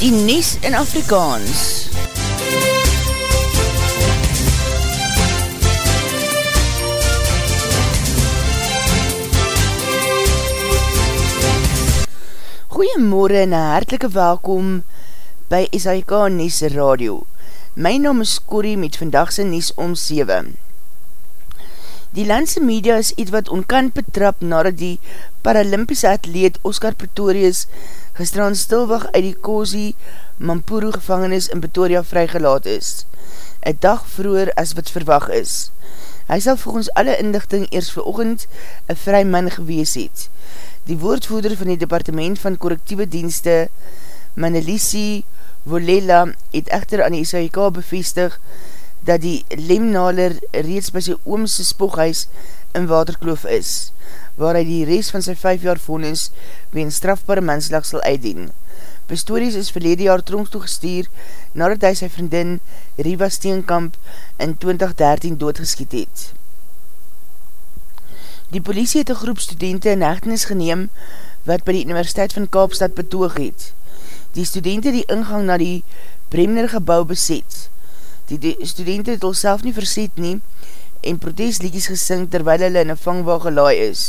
die Nies in Afrikaans. Goeiemorgen en hartelike welkom by SAIK Nies Radio. My naam is Corrie met vandagse Nies om 7. Die landse media is iets wat onkant betrap nadat die Paralympische atleet Oscar Pretorius gestraan stilwag uit die Kozi Mampuru gevangenis in Pretoria vrygelaat is. Een dag vroeger as wat verwag is. Hy sal volgens alle inlichting eers vir oogend een vry man gewees het. Die woordvoeder van die departement van correctieve dienste Manelisi Volela het echter aan die SAIK bevestig dat die lemnaler reeds by sy oomse spoghuis in Waterkloof is, waar hy die rest van sy 5 jaar vonnis ween strafbare menslag sal uitdien. Pistorius is verlede jaar tronk toegestuur nadat hy sy vriendin Riva Steenkamp in 2013 doodgeskiet het. Die politie het een groep studenten in hechtenis geneem wat by die Universiteit van Kaapstad betoog het. Die studenten die ingang na die Bremner gebouw beset. Die studenten het al self nie verset nie en protestliedjes gesing terwyl hulle in een vangwaag gelaai is.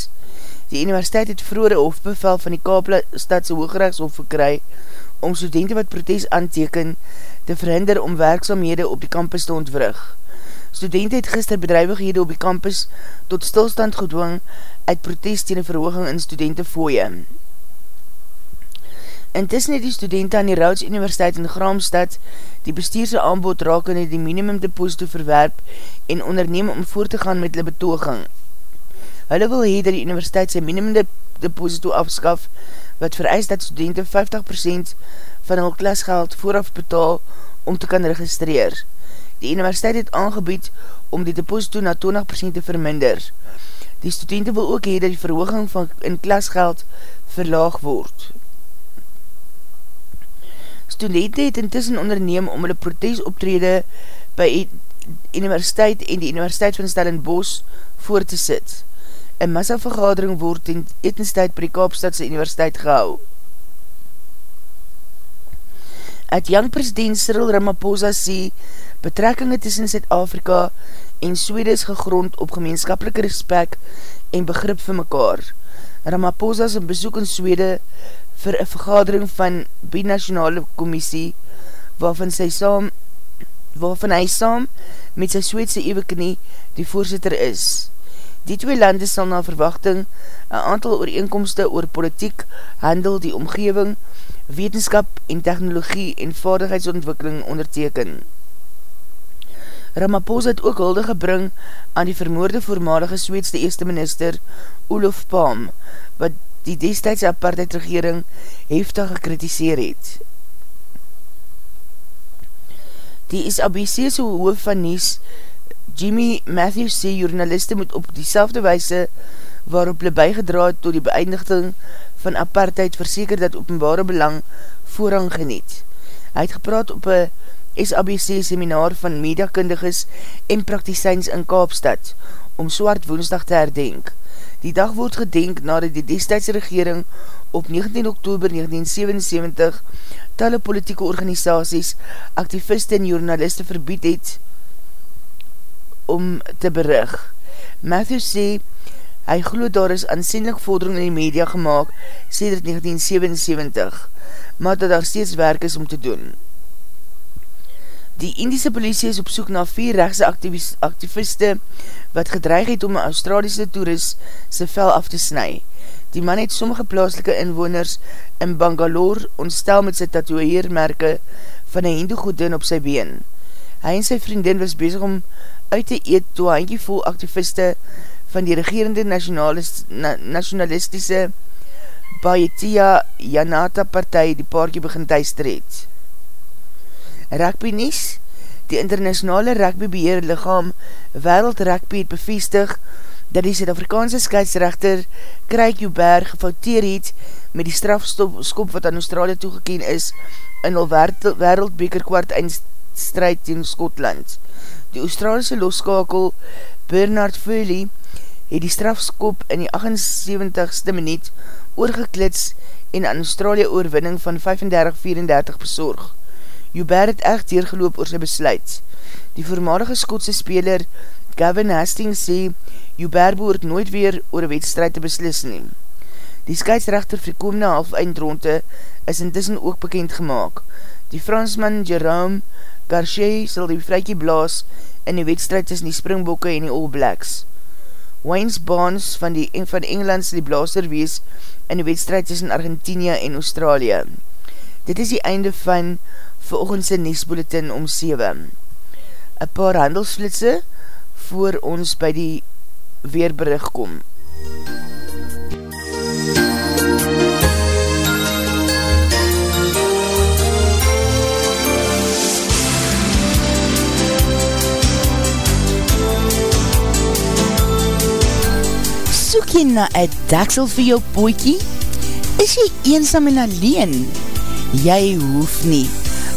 Die universiteit het vroere hofbevel van die Kaapla stadse hoogrechtshof verkry om studenten wat protest aanteken te verhinder om werkzaamhede op die campus te ontwrig. Studenten het gister bedrijvighede op die campus tot stilstand gedwong uit protest tegen verhooging in studentenfooie. Intussen het die studenten aan die Rauds Universiteit in Graamstad die bestuurse aanbod raak in die minimum deposito verwerp en onderneem om voort te gaan met die betoging. Hulle wil hee dat die universiteit sy minimum deposito afskaf wat vereist dat studenten 50% van hul klasgeld vooraf betaal om te kan registreer. Die universiteit het aangebied om die deposito na 20% te verminder. Die studenten wil ook hee dat die verhooging van in klasgeld verlaag word. Studenten het intussen onderneem om hulle protesoptrede by universiteit en die universiteit van Stellenbosch voor te sit. Een massavergadering word in etenstijd by die Kaapstadse universiteit gehou. Het young president Cyril Ramaphosa sê betrekkinge tussen Zuid-Afrika en Swede is gegrond op gemeenskapelike respect en begrip vir mekaar. Ramaphosa is een bezoek in Swede vir een vergadering van binationale commissie waarvan, sy saam, waarvan hy saam met sy Sweedse eeuweknie die voorzitter is. Die twee lande sal na verwachting een aantal ooreenkomste oor politiek, handel, die omgeving, wetenskap en technologie en vaardigheidsontwikkeling onderteken. Ramaphosa het ook hulde gebring aan die vermoorde voormalige Sweedse eerste minister Olof Palm, wat die destijdse apartheidregering heftig gekritiseer het. Die SABC'se hoof van Nies, Jimmy Matthews sê journaliste moet op die selfde weise waarop hulle bijgedraad door die beëindiging van apartheid verseker dat openbare belang voorrang geniet. Hy het gepraat op een SABC seminar van mediakundiges en praktiseins in Kaapstad om Swart Woensdag te herdenk. Die dag word gedenk nadat die destijdse regering op 19 oktober 1977 talle politieke organisaties, activiste en journaliste verbied het om te berig. Matthew sê, hy glo daar is aansienlik vordering in die media gemaakt sê 1977, maar dat daar steeds werk is om te doen. Die Indiese politie is op soek na vier rechtse activiste wat gedreig het om een Australiese toerist sy vel af te snu. Die man het sommige plaaslike inwoners in Bangalore ontstel met sy tatoeëermerke van een hindoe godin op sy been. Hy en sy vriendin was bezig om uit te eet toe handje vol activiste van die regerende nationalistische Bayetia Janata partij die paarkie begin thuister het. Rugby Nies, die internationale rugby beheer lichaam Wereld Rugby het bevestig dat die Zuid-Afrikaanse scheidsrechter Craig Joubert gefouteer het met die strafskop wat aan Australië toegekeen is in al wereldbeker kwart eindstrijd tegen Skotland. Die Australische loskakel Bernard Foley het die strafskop in die 78ste minuut oorgeklits en aan Australië oorwinning van 35-34 bezorg. Joubert het echt deurgeloop oor sy besluit. Die voormalige Skotse speler Gavin Hastings sê Joubert behoort nooit weer oor een wedstrijd te beslis neem. Die skeidsrechter vir die komende half eindronde is intussen ook bekend gemaakt. Die Fransman Jerome Garchet sal die vrykie blaas in die wedstrijd tussen die Springbokke en die All Blacks. Waynes Barnes van die, van Engeland sal die blaaser wees in die wedstrijd tussen Argentinië en Australië. Dit is die einde van veroogendse Niesbulletin om 7. Een paar handelsflitse voor ons by die weerberig kom. Soek jy na een daksel vir jou poekie? Is jy eensam en alleen? Jy hoef nie.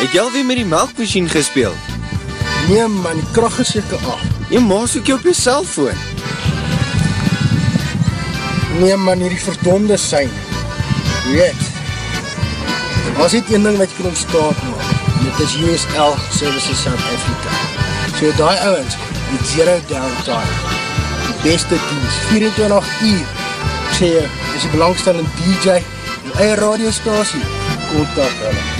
Het jy alweer met die melkmachine gespeeld? Nee man, die kracht is jyke af. Jy maas ook jy op jy cellfoon. Nee man, hier die verdonde sein. Weet, er was dit een ding wat jy kan ontstaat maak. Dit is USL Services South Africa. So die ouwens, die zero downtime. Die beste dienst, 24 uur. Ek sê jy, is die belangstellende DJ, die eie radiostasie, kontak hulle.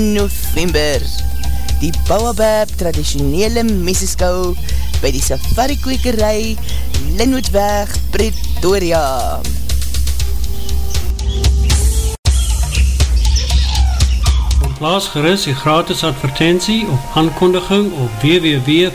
November. Die Bouwabab traditionele meseskou by die safari kwekerij Linwoodweg, Pretoria. Plaas geris die gratis advertentie op aankondiging op www.v.co.za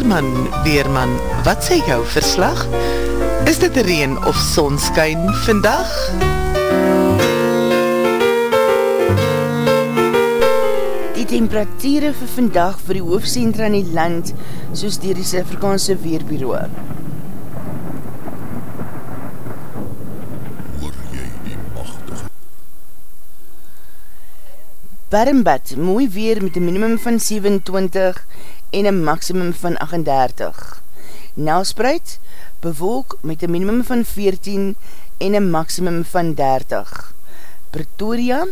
Weerman, Weerman, wat sê jou verslag? Is dit reen of sonskyn vandag? Die temperatuur vir vandag vir die hoofdcentra in die land, soos dier die Afrikaanse Weerbureau. Barmbad, mooi weer met een minimum van 27 en een maximum van 38. Nelspreid, bewolk met een minimum van 14 en een maximum van 30. Pretoria,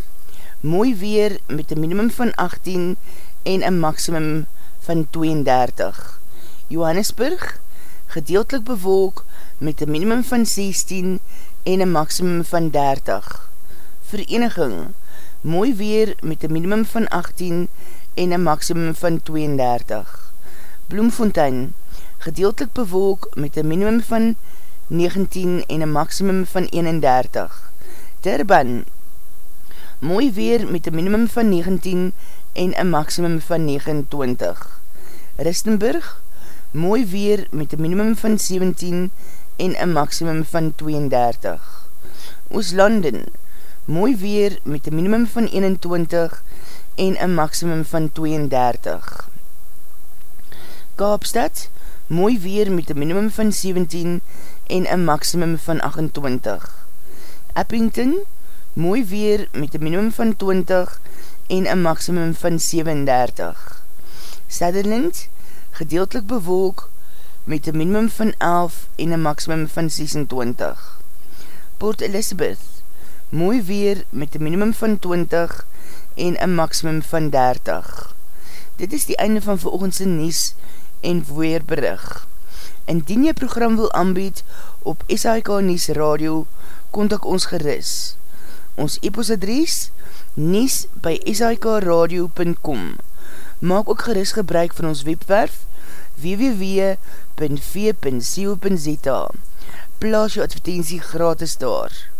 mooi weer met een minimum van 18 en een maximum van 32. Johannesburg, gedeeltelik bewolk met een minimum van 16 en een maximum van 30. Vereniging, mooi weer met een minimum van 18 en en een maximum van 32. Bloemfontein, gedeeltelik bewolk met een minimum van 19 en een maximum van 31. Durban, mooi weer met een minimum van 19 en een maximum van 29. Ristenburg, mooi weer met een minimum van 17 en een maximum van 32. Ooslanden, mooi weer met een minimum van 21 en een maximum van 32. Kaapstad, mooi weer met een minimum van 17 en een maximum van 28. Eppington, mooi weer met een minimum van 20 en een maximum van 37. Sutherland, gedeeltelik bewolk met een minimum van 11 en een maximum van 26. Port Elizabeth, mooi weer met een minimum van 20 en een maximum van 30. Dit is die einde van veroogendse Nies en Weerberig. Indien jy program wil aanbied op SHK Nies Radio, kontak ons geris. Ons e-postadries nies by shkradio.com Maak ook geris gebruik van ons webwerf www.v.co.za Plaas jou advertentie gratis daar.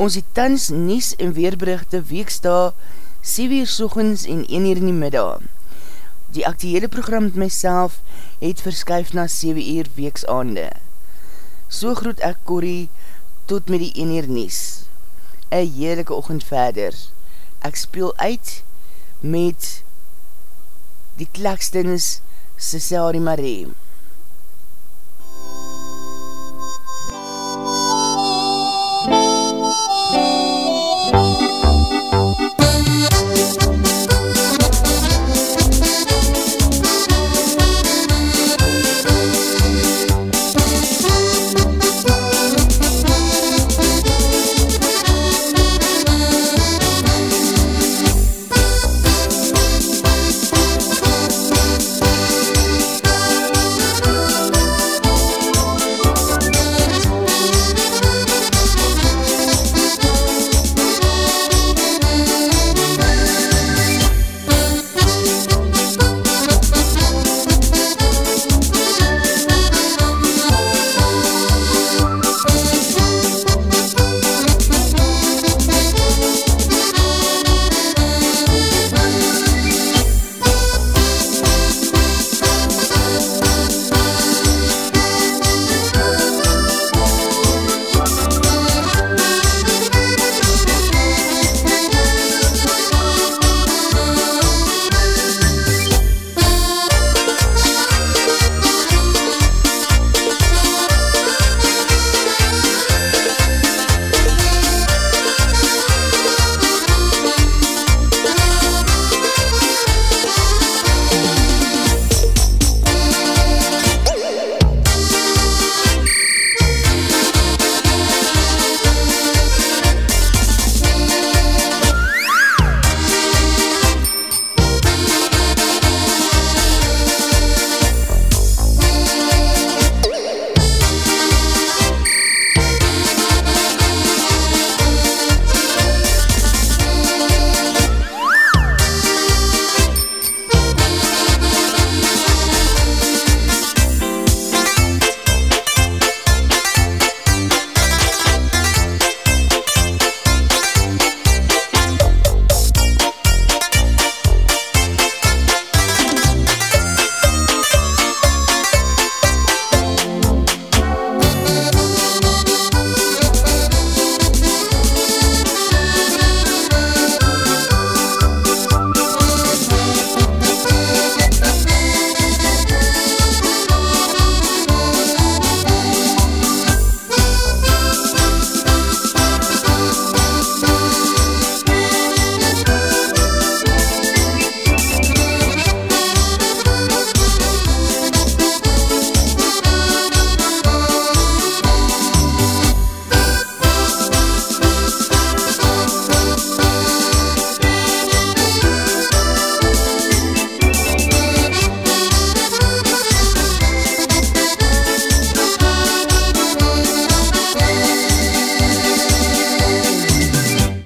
Ons het tans nies en weerberichte weeksta 7 uur soegens en 1 uur in die middag. Die actiehede program met myself het verskuif na 7 uur weeksaande. So groet ek Corrie tot met die 1 uur nies. Een heerlijke ochend verder. Ek speel uit met die klekstens Cesari Marie.